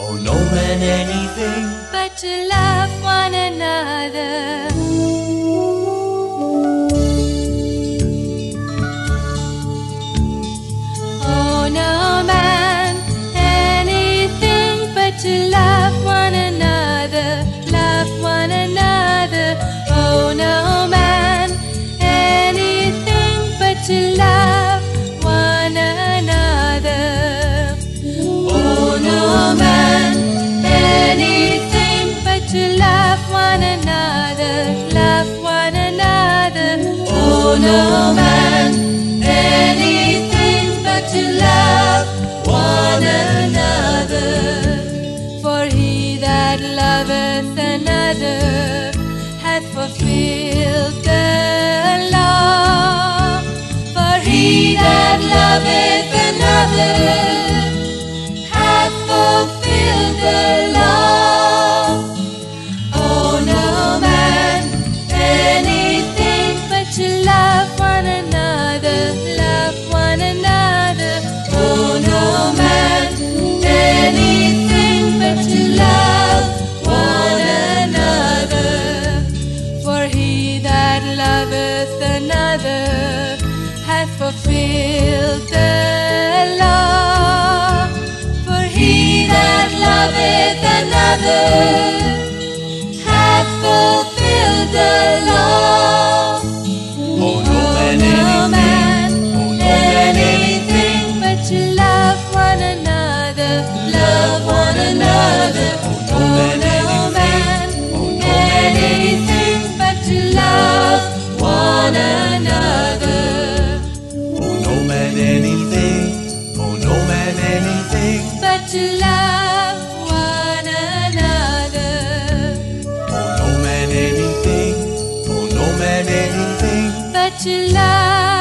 Oh, بچلہ بچلہ پنگ پہر لو سن hip پیل پہ لنگ نملا lip پہرا لنگ بچلہ میں نے نیتے دونوں میں نے بچلہ وان دونوں میں نینی تین دونوں میں نینی تین بچلہ